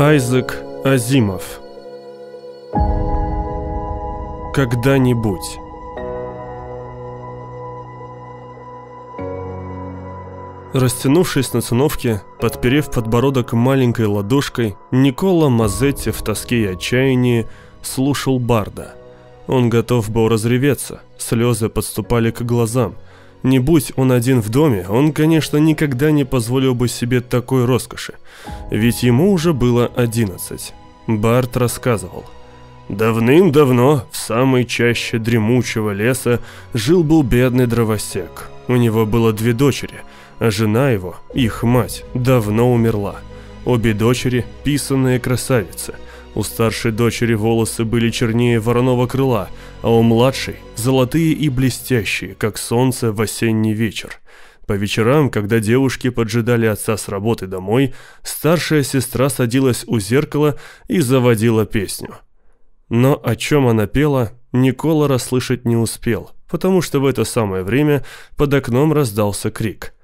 Айзек Азимов Когда-нибудь Растянувшись на циновке, подперев подбородок маленькой ладошкой, Никола Мазетти в тоске и отчаянии слушал Барда – он готов был разреветься. Слезы подступали к глазам. Не будь он один в доме, он, конечно, никогда не позволил бы себе такой роскоши. Ведь ему уже было 11. Барт рассказывал. Давным-давно, в самой чаще дремучего леса, жил-был бедный дровосек. У него было две дочери, а жена его, их мать, давно умерла. Обе дочери – писанные красавицы – у старшей дочери волосы были чернее вороного крыла, а у младшей – золотые и блестящие, как солнце в осенний вечер. По вечерам, когда девушки поджидали отца с работы домой, старшая сестра садилась у зеркала и заводила песню. Но о чем она пела, Никола расслышать не успел, потому что в это самое время под окном раздался крик.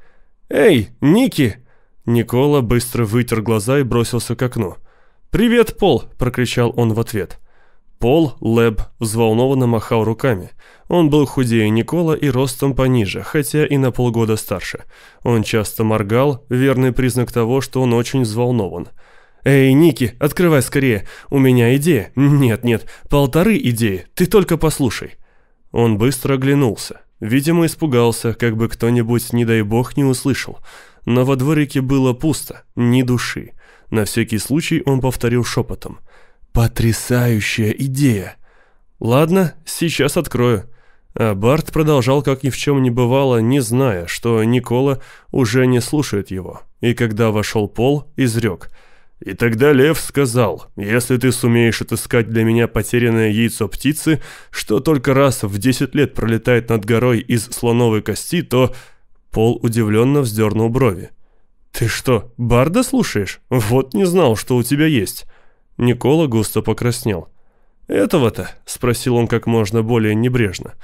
«Эй, Ники!» Никола быстро вытер глаза и бросился к окну. «Привет, Пол!» – прокричал он в ответ. Пол Лэб взволнованно махал руками. Он был худее Никола и ростом пониже, хотя и на полгода старше. Он часто моргал, верный признак того, что он очень взволнован. «Эй, Ники, открывай скорее! У меня идея! Нет-нет, полторы идеи, ты только послушай!» Он быстро оглянулся. Видимо, испугался, как бы кто-нибудь, не дай бог, не услышал. Но во дворике было пусто, ни души. На всякий случай он повторил шепотом. «Потрясающая идея!» «Ладно, сейчас открою». А Барт продолжал, как ни в чем не бывало, не зная, что Никола уже не слушает его. И когда вошел Пол, изрек. «И тогда Лев сказал, если ты сумеешь отыскать для меня потерянное яйцо птицы, что только раз в 10 лет пролетает над горой из слоновой кости, то...» Пол удивленно вздернул брови. «Ты что, Барда слушаешь? Вот не знал, что у тебя есть». Никола густо покраснел. «Этого-то?» — спросил он как можно более небрежно.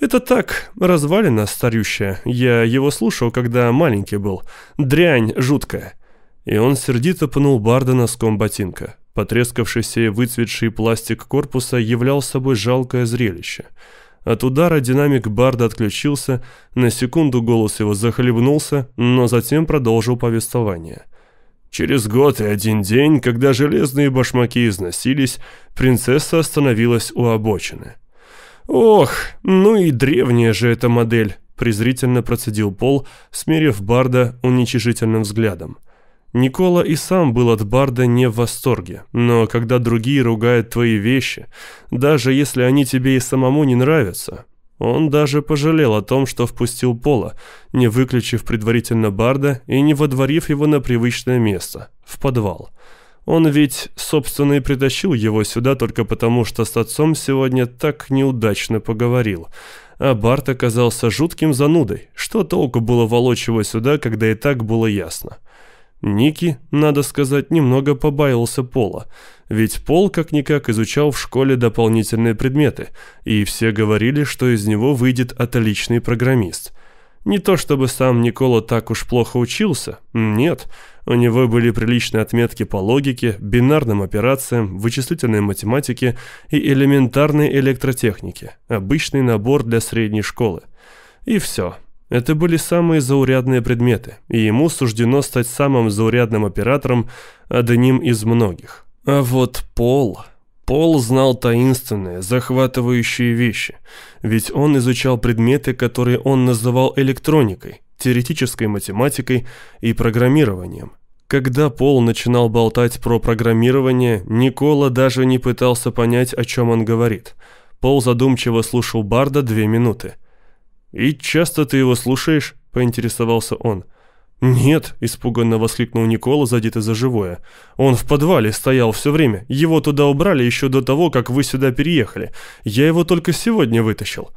«Это так, развалина старющая. Я его слушал, когда маленький был. Дрянь жуткая». И он сердито пнул Барда носком ботинка. Потрескавшийся и выцветший пластик корпуса являл собой жалкое зрелище. «Барда» От удара динамик Барда отключился, на секунду голос его захлебнулся, но затем продолжил повествование. Через год и один день, когда железные башмаки износились, принцесса остановилась у обочины. «Ох, ну и древняя же эта модель!» презрительно процедил Пол, смирив Барда уничижительным взглядом. Никола и сам был от Барда не в восторге, но когда другие ругают твои вещи, даже если они тебе и самому не нравятся, он даже пожалел о том, что впустил Пола, не выключив предварительно Барда и не водворив его на привычное место, в подвал. Он ведь, собственно, и притащил его сюда только потому, что с отцом сегодня так неудачно поговорил. А Барт оказался жутким занудой. Что толку было волочь его сюда, когда и так было ясно? Ники, надо сказать, немного побаился Пола, ведь Пол как-никак изучал в школе дополнительные предметы, и все говорили, что из него выйдет отличный программист. Не то чтобы сам Никола так уж плохо учился, нет, у него были приличные отметки по логике, бинарным операциям, вычислительной математике и элементарной электротехнике, обычный набор для средней школы. И все, это были самые заурядные предметы, и ему суждено стать самым заурядным оператором, одним из многих. А вот Пол... Пол знал таинственные, захватывающие вещи, ведь он изучал предметы, которые он называл электроникой, теоретической математикой и программированием. Когда Пол начинал болтать про программирование, Никола даже не пытался понять, о чем он говорит. Пол задумчиво слушал Барда две минуты – «И часто ты его слушаешь?» – поинтересовался он. «Нет», – испуганно воскликнул Никола, задето за живое. «Он в подвале стоял все время. Его туда убрали еще до того, как вы сюда переехали. Я его только сегодня вытащил».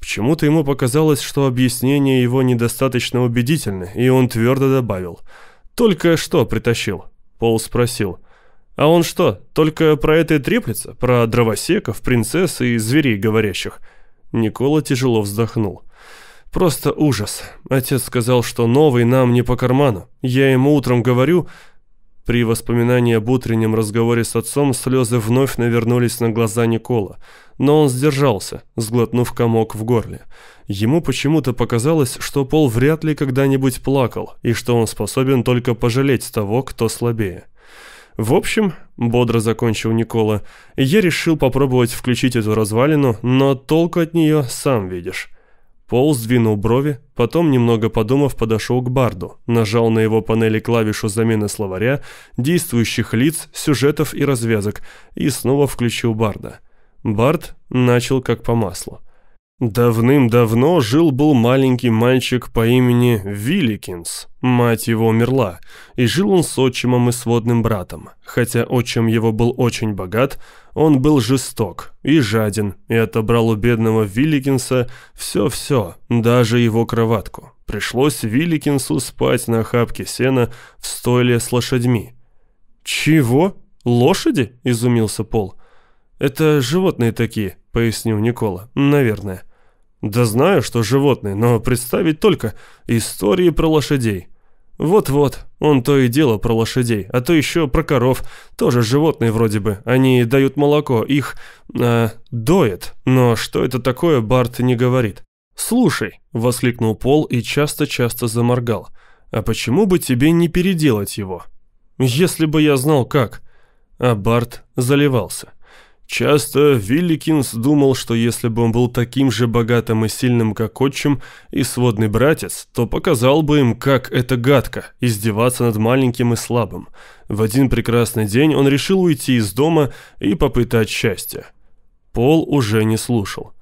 Почему-то ему показалось, что объяснение его недостаточно убедительны, и он твердо добавил. «Только что притащил?» – Пол спросил. «А он что, только про это и треплется? Про дровосеков, принцесс и зверей говорящих?» Никола тяжело вздохнул. Просто ужас. Отец сказал, что новый нам не по карману. Я ему утром говорю... При воспоминании об утреннем разговоре с отцом слезы вновь навернулись на глаза Никола, но он сдержался, сглотнув комок в горле. Ему почему-то показалось, что Пол вряд ли когда-нибудь плакал, и что он способен только пожалеть того, кто слабее. «В общем», — бодро закончил Никола, — «я решил попробовать включить эту развалину, но толку от нее сам видишь». Пол сдвинул брови, потом, немного подумав, подошел к Барду, нажал на его панели клавишу замены словаря, действующих лиц, сюжетов и развязок и снова включил Барда. Бард начал как по маслу. Давным-давно жил был маленький мальчик по имени Вилликинс. Мать его умерла, и жил он с отчимом и сводным братом. Хотя отчим его был очень богат, он был жесток и жаден, и отобрал у бедного Вилликинса все-все, даже его кроватку. Пришлось Вилликинсу спать на хапке сена в стойле с лошадьми. «Чего? Лошади?» – изумился Пол. «Это животные такие», – пояснил Никола. «Наверное». Да знаю, что животные, но представить только истории про лошадей. Вот-вот, он то и дело про лошадей, а то еще про коров, тоже животные вроде бы. Они дают молоко, их э, доят, но что это такое, Барт не говорит. «Слушай», — воскликнул Пол и часто-часто заморгал, «а почему бы тебе не переделать его?» «Если бы я знал как». А Барт заливался. Часто Вилликинс думал, что если бы он был таким же богатым и сильным, как отчим и сводный братец, то показал бы им, как это гадко – издеваться над маленьким и слабым. В один прекрасный день он решил уйти из дома и попытать счастья. Пол уже не слушал.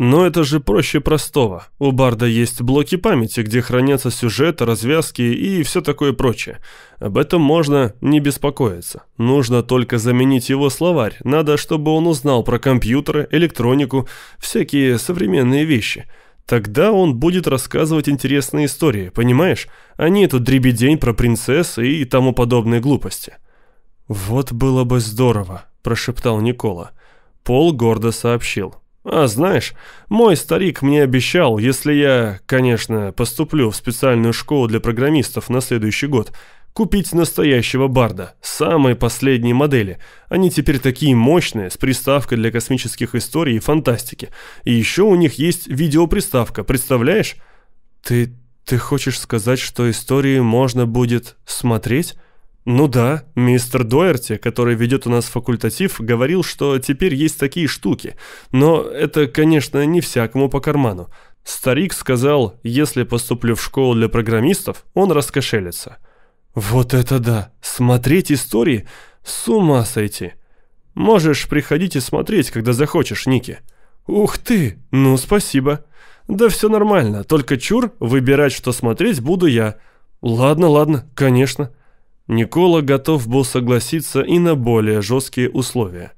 Но это же проще простого. У Барда есть блоки памяти, где хранятся сюжеты, развязки и все такое прочее. Об этом можно не беспокоиться. Нужно только заменить его словарь. Надо, чтобы он узнал про компьютеры, электронику, всякие современные вещи. Тогда он будет рассказывать интересные истории, понимаешь? А не эту дребедень про принцессы и тому подобные глупости. «Вот было бы здорово», – прошептал Никола. Пол гордо сообщил. А знаешь, мой старик мне обещал, если я, конечно, поступлю в специальную школу для программистов на следующий год, купить настоящего барда, самой последней модели. Они теперь такие мощные, с приставкой для космических историй и фантастики. И еще у них есть видеоприставка, представляешь? Ты... ты хочешь сказать, что истории можно будет смотреть? Ну да, мистер Дуэрти, который ведет у нас факультатив, говорил, что теперь есть такие штуки. Но это, конечно, не всякому по карману. Старик сказал, если поступлю в школу для программистов, он раскошелится. Вот это да! Смотреть истории? С ума сойти! Можешь приходить и смотреть, когда захочешь, Ники. Ух ты! Ну, спасибо. Да все нормально, только чур, выбирать, что смотреть, буду я. Ладно, ладно, конечно. Никола готов был согласиться и на более жесткие условия.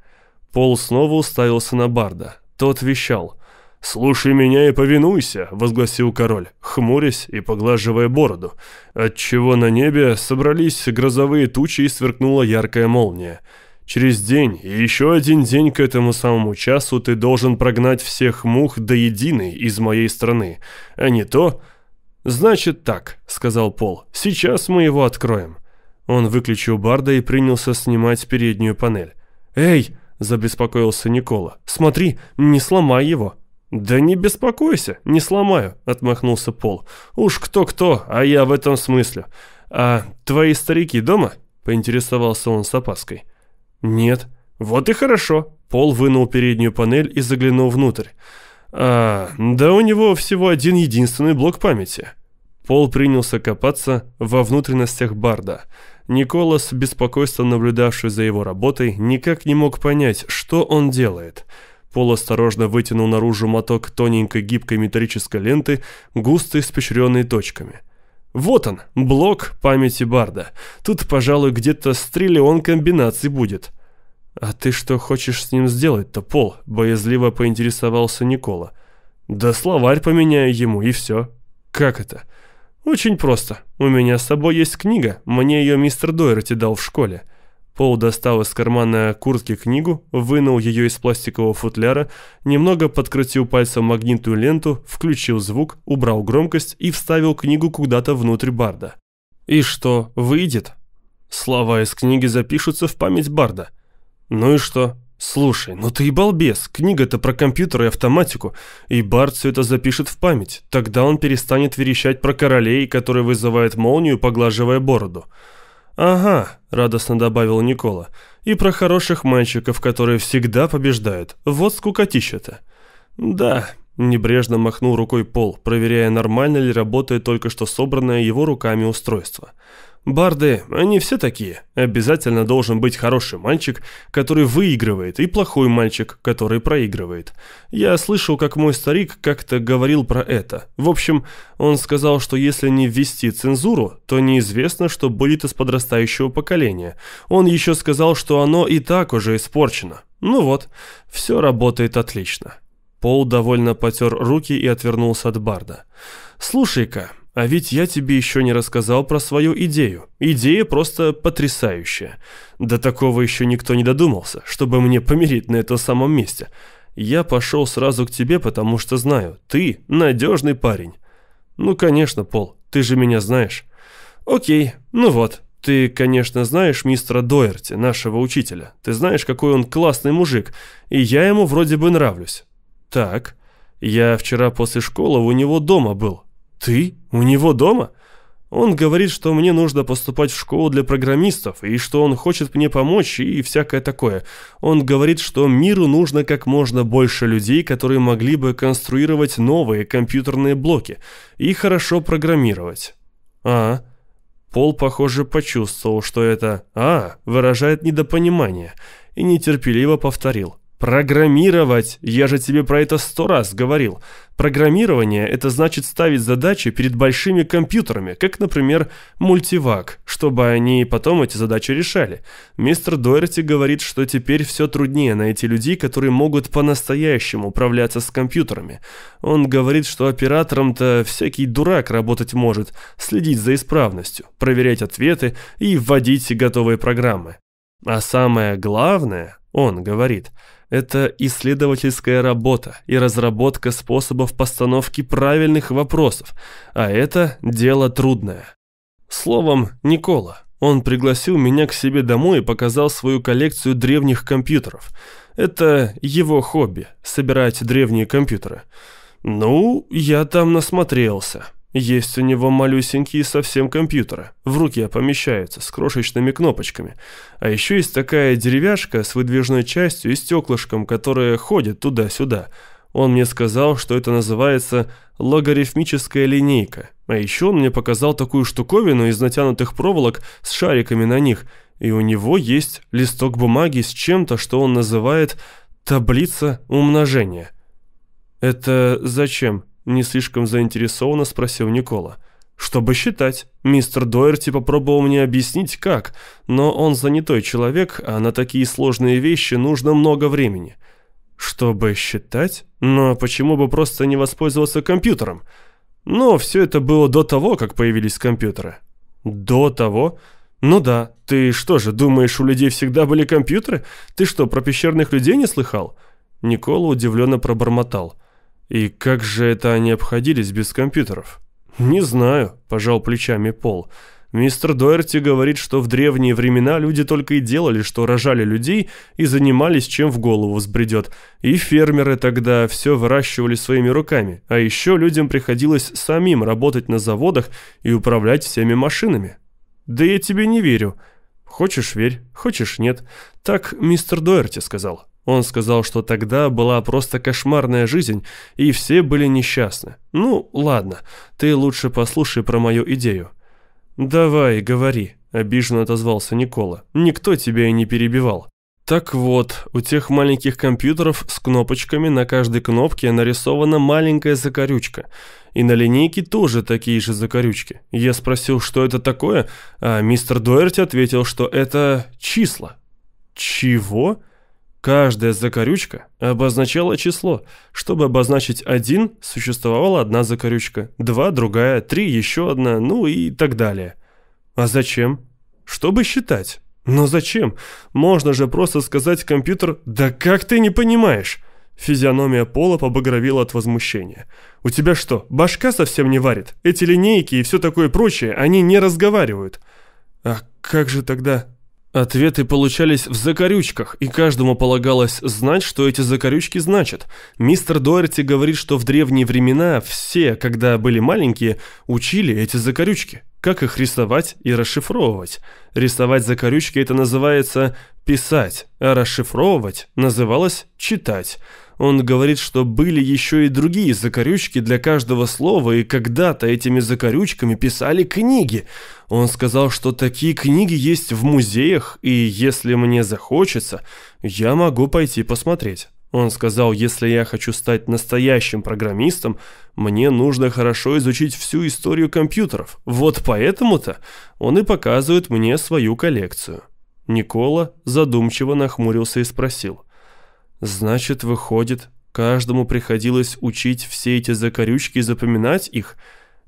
Пол снова уставился на Барда. Тот вещал. «Слушай меня и повинуйся», — возгласил король, хмурясь и поглаживая бороду, отчего на небе собрались грозовые тучи и сверкнула яркая молния. «Через день и еще один день к этому самому часу ты должен прогнать всех мух до единой из моей страны, а не то...» «Значит так», — сказал Пол, — «сейчас мы его откроем». Он выключил Барда и принялся снимать переднюю панель. «Эй!» – забеспокоился Никола. «Смотри, не сломай его!» «Да не беспокойся, не сломаю», — отмахнулся Пол. «Уж кто-кто, а я в этом смысле. А твои старики дома?» — поинтересовался он с опаской. «Нет». «Вот и хорошо». Пол вынул переднюю панель и заглянул внутрь. «А, да у него всего один единственный блок памяти. Пол принялся копаться во внутренностях Барда. Николас, беспокойство наблюдавший за его работой, никак не мог понять, что он делает. Пол осторожно вытянул наружу моток тоненькой гибкой металлической ленты, густо испещренной точками. Вот он, блок памяти Барда. Тут, пожалуй, где-то с триллион комбинаций будет. «А ты что хочешь с ним сделать-то, Пол?» – боязливо поинтересовался Никола. «Да словарь поменяю ему, и все». «Как это?» «Очень просто. У меня с собой есть книга. Мне ее мистер Дойерти дал в школе». Пол достал из кармана куртки книгу, вынул ее из пластикового футляра, немного подкрутил пальцем магнитную ленту, включил звук, убрал громкость и вставил книгу куда-то внутрь барда. «И что, выйдет?» Слова из книги запишутся в память барда. «Ну и что? Слушай, ну ты и балбес. Книга-то про компьютер и автоматику. И Бард все это запишет в память. Тогда он перестанет верещать про королей, которые вызывают молнию, поглаживая бороду. «Ага», — радостно добавил Никола, — «и про хороших мальчиков, которые всегда побеждают. Вот скукотища-то». «Да», — небрежно махнул рукой Пол, проверяя, нормально ли работает только что собранное его руками устройство. «Да». Барды, они все такие. Обязательно должен быть хороший мальчик, который выигрывает, и плохой мальчик, который проигрывает. Я слышал, как мой старик как-то говорил про это. В общем, он сказал, что если не ввести цензуру, то неизвестно, что будет из подрастающего поколения. Он еще сказал, что оно и так уже испорчено. Ну вот, все работает отлично. Пол довольно потер руки и отвернулся от Барда. «Слушай-ка, а ведь я тебе еще не рассказал про свою идею. Идея просто потрясающая. До такого еще никто не додумался, чтобы мне помирить на этом самом месте. Я пошел сразу к тебе, потому что знаю, ты надежный парень. Ну, конечно, Пол, ты же меня знаешь. Окей, ну вот, ты, конечно, знаешь мистера Доерти, нашего учителя. Ты знаешь, какой он классный мужик, и я ему вроде бы нравлюсь. Так, я вчера после школы у него дома был, «Ты? У него дома?» Он говорит, что мне нужно поступать в школу для программистов, и что он хочет мне помочь, и всякое такое. Он говорит, что миру нужно как можно больше людей, которые могли бы конструировать новые компьютерные блоки и хорошо программировать. А, Пол, похоже, почувствовал, что это «а» выражает недопонимание, и нетерпеливо повторил. Программировать! Я же тебе про это сто раз говорил. Программирование – это значит ставить задачи перед большими компьютерами, как, например, мультивак, чтобы они потом эти задачи решали. Мистер Дойерти говорит, что теперь все труднее найти людей, которые могут по-настоящему управляться с компьютерами. Он говорит, что оператором-то всякий дурак работать может, следить за исправностью, проверять ответы и вводить готовые программы. А самое главное, он говорит, это исследовательская работа и разработка способов постановки правильных вопросов, а это дело трудное. Словом, Никола, он пригласил меня к себе домой и показал свою коллекцию древних компьютеров. Это его хобби – собирать древние компьютеры. Ну, я там насмотрелся. Есть у него малюсенький совсем компьютер. В руке помещается, с крошечными кнопочками. А еще есть такая деревяшка с выдвижной частью и стеклышком, которая ходит туда-сюда. Он мне сказал, что это называется логарифмическая линейка. А еще он мне показал такую штуковину из натянутых проволок с шариками на них. И у него есть листок бумаги с чем-то, что он называет «таблица умножения». «Это зачем?» Не слишком заинтересованно спросил Никола. «Чтобы считать, мистер Дойерти попробовал мне объяснить, как, но он занятой человек, а на такие сложные вещи нужно много времени». «Чтобы считать? Но почему бы просто не воспользоваться компьютером?» «Но все это было до того, как появились компьютеры». «До того?» «Ну да. Ты что же, думаешь, у людей всегда были компьютеры? Ты что, про пещерных людей не слыхал?» Никола удивленно пробормотал. И как же это они обходились без компьютеров? Не знаю, пожал плечами Пол. Мистер Дуэрти говорит, что в древние времена люди только и делали, что рожали людей и занимались, чем в голову взбредет. И фермеры тогда все выращивали своими руками. А еще людям приходилось самим работать на заводах и управлять всеми машинами. Да я тебе не верю. Хочешь верь, хочешь нет. Так мистер Дуэрти сказал. Он сказал, что тогда была просто кошмарная жизнь, и все были несчастны. Ну, ладно, ты лучше послушай про мою идею. «Давай, говори», — обиженно отозвался Никола. «Никто тебя и не перебивал». Так вот, у тех маленьких компьютеров с кнопочками на каждой кнопке нарисована маленькая закорючка. И на линейке тоже такие же закорючки. Я спросил, что это такое, а мистер Дуэрти ответил, что это числа. «Чего?» Каждая закорючка обозначала число. Чтобы обозначить один, существовала одна закорючка, два, другая, три, еще одна, ну и так далее. А зачем? Чтобы считать. Но зачем? Можно же просто сказать компьютер «Да как ты не понимаешь?» Физиономия Пола побагровила от возмущения. «У тебя что, башка совсем не варит? Эти линейки и все такое прочее, они не разговаривают». «А как же тогда Ответы получались в закорючках, и каждому полагалось знать, что эти закорючки значат. Мистер Доерти говорит, что в древние времена все, когда были маленькие, учили эти закорючки. Как их рисовать и расшифровывать? Рисовать закорючки это называется писать, а расшифровывать называлось читать. Он говорит, что были еще и другие закорючки для каждого слова, и когда-то этими закорючками писали книги. Он сказал, что такие книги есть в музеях, и если мне захочется, я могу пойти посмотреть. Он сказал, если я хочу стать настоящим программистом, мне нужно хорошо изучить всю историю компьютеров. Вот поэтому-то он и показывает мне свою коллекцию. Никола задумчиво нахмурился и спросил. «Значит, выходит, каждому приходилось учить все эти закорючки и запоминать их?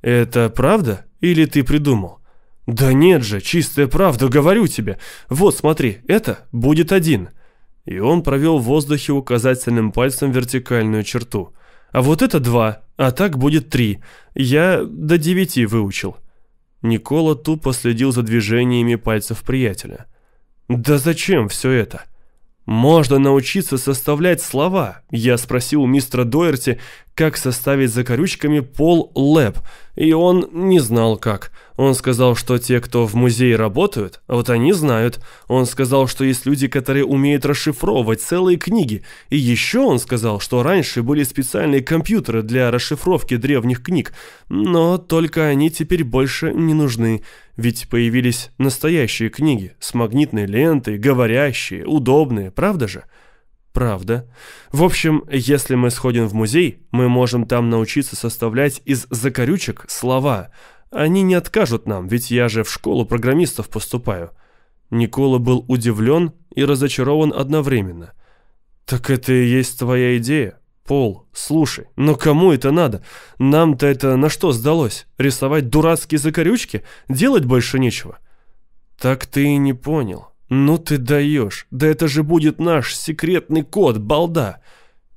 Это правда или ты придумал?» «Да нет же, чистая правда, говорю тебе. Вот, смотри, это будет один». И он провел в воздухе указательным пальцем вертикальную черту. А вот это два, а так будет три. Я до девяти выучил. Никола тупо следил за движениями пальцев приятеля. «Да зачем все это?» «Можно научиться составлять слова», — я спросил у мистера Дойерти, как составить закорючками пол лэп, и он не знал как. Он сказал, что те, кто в музее работают, вот они знают. Он сказал, что есть люди, которые умеют расшифровывать целые книги. И еще он сказал, что раньше были специальные компьютеры для расшифровки древних книг, но только они теперь больше не нужны, ведь появились настоящие книги с магнитной лентой, говорящие, удобные, правда же?» Правда? В общем, если мы сходим в музей, мы можем там научиться составлять из закорючек слова. Они не откажут нам, ведь я же в школу программистов поступаю. Никола был удивлен и разочарован одновременно. «Так это и есть твоя идея?» «Пол, слушай, но кому это надо? Нам-то это на что сдалось? Рисовать дурацкие закорючки? Делать больше нечего?» «Так ты и не понял. «Ну ты даешь! Да это же будет наш секретный код, балда!»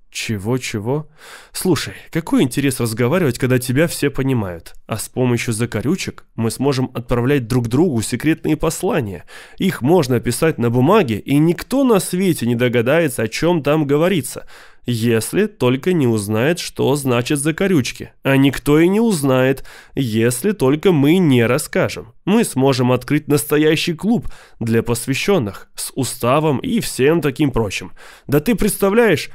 «Чего-чего? Слушай, какой интерес разговаривать, когда тебя все понимают? А с помощью закорючек мы сможем отправлять друг другу секретные послания. Их можно писать на бумаге, и никто на свете не догадается, о чем там говорится если только не узнает, что значит за корючки, А никто и не узнает, если только мы не расскажем. Мы сможем открыть настоящий клуб для посвященных, с уставом и всем таким прочим. Да ты представляешь...»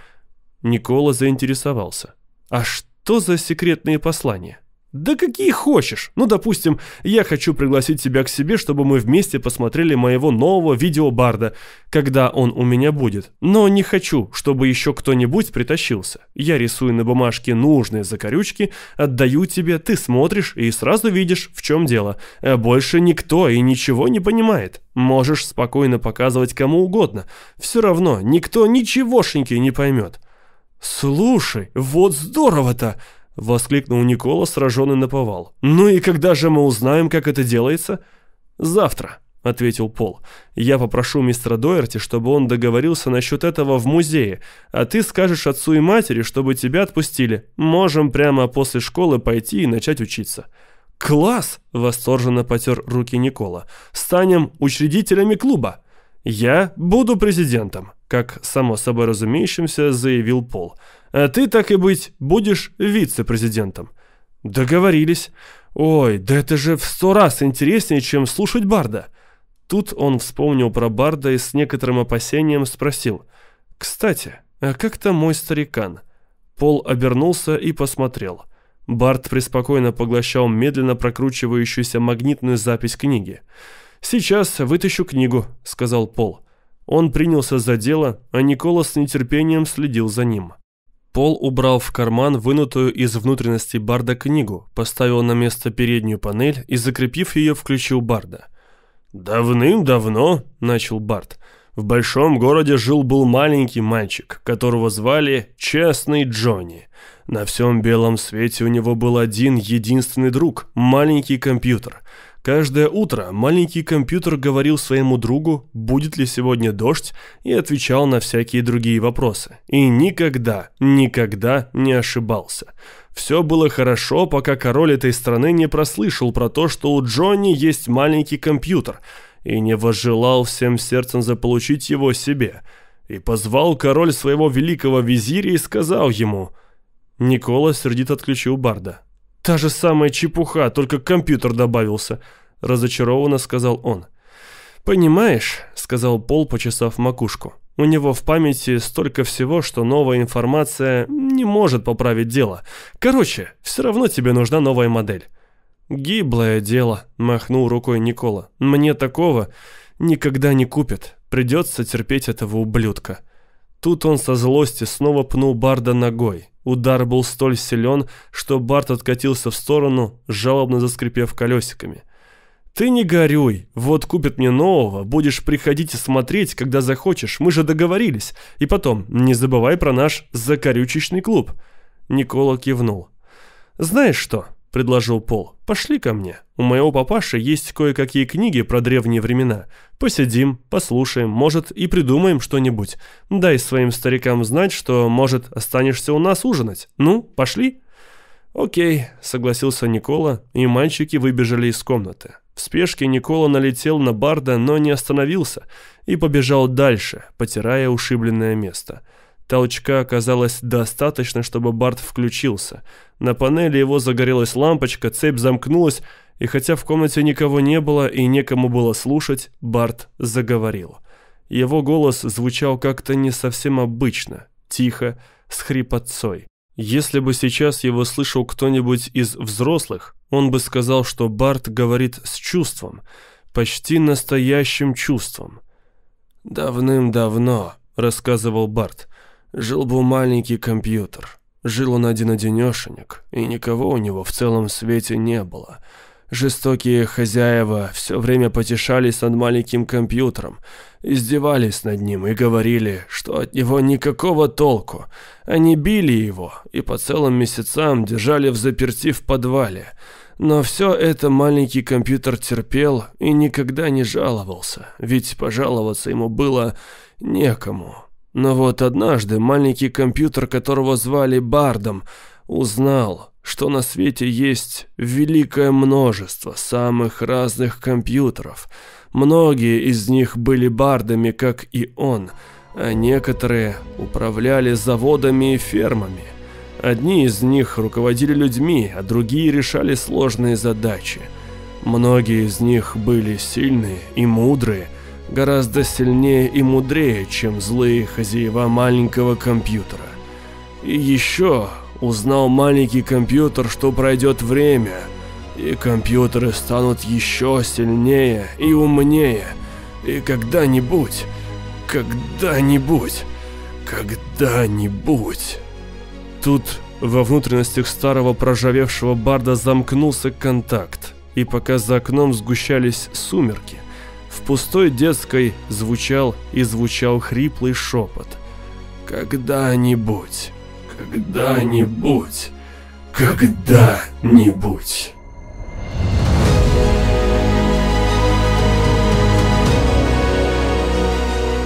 Никола заинтересовался. «А что за секретные послания?» Да какие хочешь. Ну, допустим, я хочу пригласить тебя к себе, чтобы мы вместе посмотрели моего нового видеобарда, когда он у меня будет. Но не хочу, чтобы еще кто-нибудь притащился. Я рисую на бумажке нужные закорючки, отдаю тебе, ты смотришь и сразу видишь, в чем дело. Э, больше никто и ничего не понимает. Можешь спокойно показывать кому угодно. Все равно никто ничегошеньки не поймет. «Слушай, вот здорово-то!» — воскликнул Никола, сраженный наповал. «Ну и когда же мы узнаем, как это делается?» «Завтра», — ответил Пол. «Я попрошу мистера Дойерти, чтобы он договорился насчет этого в музее, а ты скажешь отцу и матери, чтобы тебя отпустили. Можем прямо после школы пойти и начать учиться». «Класс!» — восторженно потер руки Никола. «Станем учредителями клуба!» «Я буду президентом», — как само собой разумеющимся заявил Пол. «Пол». Э, ты, так и быть, будешь вице-президентом». «Договорились. Ой, да это же в сто раз интереснее, чем слушать Барда». Тут он вспомнил про Барда и с некоторым опасением спросил. «Кстати, а как там мой старикан?» Пол обернулся и посмотрел. Барт преспокойно поглощал медленно прокручивающуюся магнитную запись книги. «Сейчас вытащу книгу», — сказал Пол. Он принялся за дело, а Никола с нетерпением следил за ним. Пол, убрал в карман вынутую из внутренности Барда книгу, поставил на место переднюю панель и, закрепив ее, включил Барда. «Давным-давно», — начал Барт, — «в большом городе жил-был маленький мальчик, которого звали Честный Джонни. На всем белом свете у него был один единственный друг — маленький компьютер — Каждое утро маленький компьютер говорил своему другу, будет ли сегодня дождь, и отвечал на всякие другие вопросы. И никогда, никогда не ошибался. Все было хорошо, пока король этой страны не прослышал про то, что у Джонни есть маленький компьютер, и не возжелал всем сердцем заполучить его себе. И позвал король своего великого визиря и сказал ему... Никола сердито отключил Барда. Та же самая чепуха, только компьютер добавился», — разочарованно сказал он. «Понимаешь», — сказал Пол, почасав макушку, — «у него в памяти столько всего, что новая информация не может поправить дело. Короче, все равно тебе нужна новая модель». «Гиблое дело», — махнул рукой Никола. «Мне такого никогда не купят. Придется терпеть этого ублюдка». Тут он со злости снова пнул Барда ногой. Удар был столь силен, что Барт откатился в сторону, жалобно заскрипев колесиками. «Ты не горюй, вот купят мне нового, будешь приходить и смотреть, когда захочешь, мы же договорились. И потом, не забывай про наш закорючечный клуб». Никола кивнул. «Знаешь что?» предложил Пол. «Пошли ко мне. У моего папаши есть кое-какие книги про древние времена. Посидим, послушаем, может, и придумаем что-нибудь. Дай своим старикам знать, что, может, останешься у нас ужинать. Ну, пошли?» «Окей», — согласился Никола, и мальчики выбежали из комнаты. В спешке Никола налетел на Барда, но не остановился и побежал дальше, потирая ушибленное место. Толчка оказалось достаточно, чтобы Барт включился. На панели его загорелась лампочка, цепь замкнулась, и хотя в комнате никого не было и некому было слушать, Барт заговорил. Его голос звучал как-то не совсем обычно, тихо, с хрипотцой. Если бы сейчас его слышал кто-нибудь из взрослых, он бы сказал, что Барт говорит с чувством, почти настоящим чувством. «Давным-давно», — рассказывал Барт, Жил был маленький компьютер. Жил он один-одинешенек, и никого у него в целом свете не было. Жестокие хозяева все время потешались над маленьким компьютером, издевались над ним и говорили, что от него никакого толку. Они били его и по целым месяцам держали в заперти в подвале. Но все это маленький компьютер терпел и никогда не жаловался, ведь пожаловаться ему было некому. Но вот однажды маленький компьютер, которого звали Бардом, узнал, что на свете есть великое множество самых разных компьютеров. Многие из них были бардами, как и он, а некоторые управляли заводами и фермами. Одни из них руководили людьми, а другие решали сложные задачи. Многие из них были сильные и мудрые – гораздо сильнее и мудрее, чем злые хозяева маленького компьютера. И еще узнал маленький компьютер, что пройдет время, и компьютеры станут еще сильнее и умнее, и когда-нибудь, когда-нибудь, когда-нибудь... Тут во внутренностях старого прожавевшего барда замкнулся контакт, и пока за окном сгущались сумерки – в пустой детской звучал и звучал хриплый шепот. «Когда-нибудь! Когда-нибудь! Когда-нибудь!»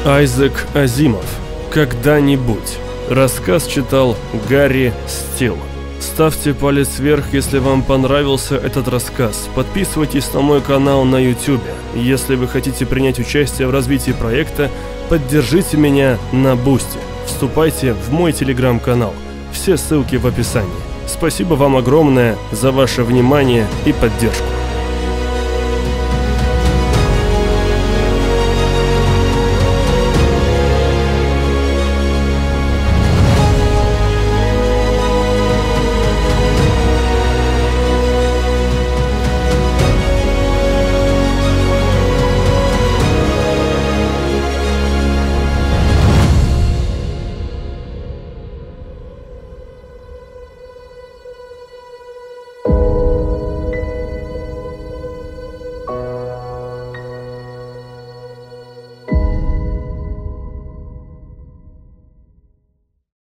Айзек Азимов «Когда-нибудь» Рассказ читал Гарри Стилл Ставьте палец вверх, если вам понравился этот рассказ. Подписывайтесь на мой канал на YouTube. Если вы хотите принять участие в развитии проекта, поддержите меня на Бусте. Вступайте в мой телеграм-канал. Все ссылки в описании. Спасибо вам огромное за ваше внимание и поддержку.